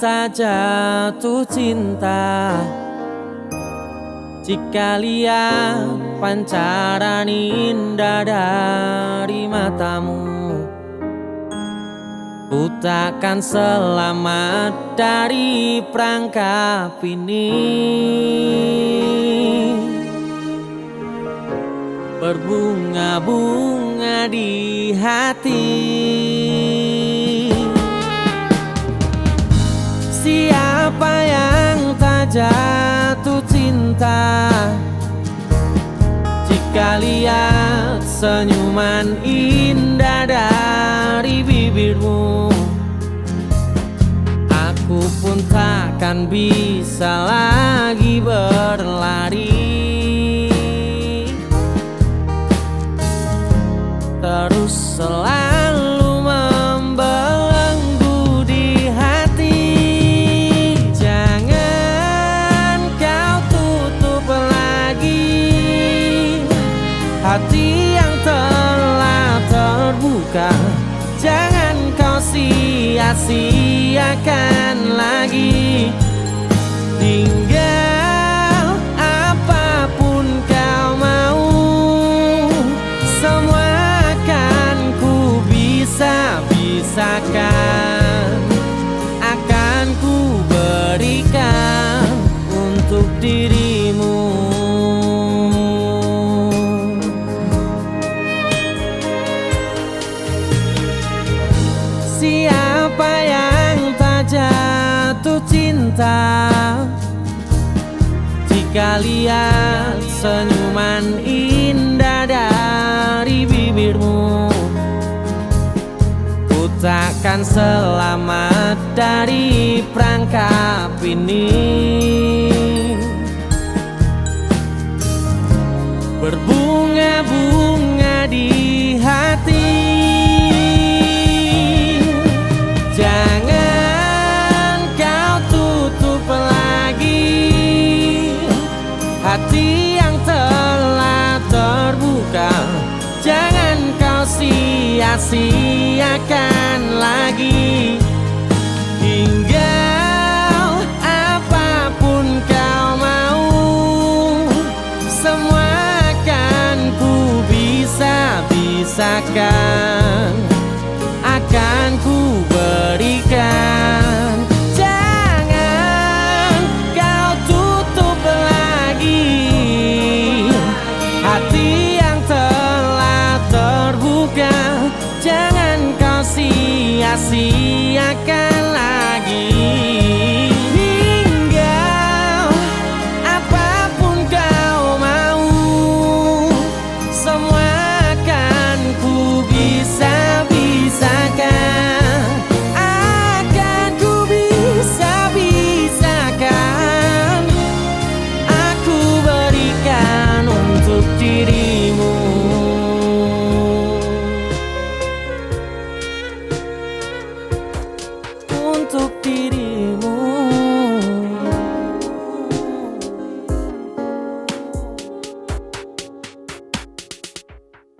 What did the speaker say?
tak jatuh cinta? Jika lihat pancaran indah dari matamu Ku takkan selamat dari perangkap ini. Berbunga-bunga di hati Siapa yang tak jatuh cinta? Jika lihat senyuman indah dari bibirmu Aku pun takkan bisa lagi berlari. Terus selalu Hati yang telah terbuka. Jangan kau sia-siakan lagi. Tinggal apa pun kau mau Semua akan ku bisa-bisakan. Akan ku berikan untuk dirimu jatuh cinta. Jika lihat senyuman indah dari bibirmu Ku takkan selamat dari perangkap ini sia-siakan lagi. Hingga apa pun kau mau Semua akan ku bisa-bisakan. Akan ku masih akan lagi.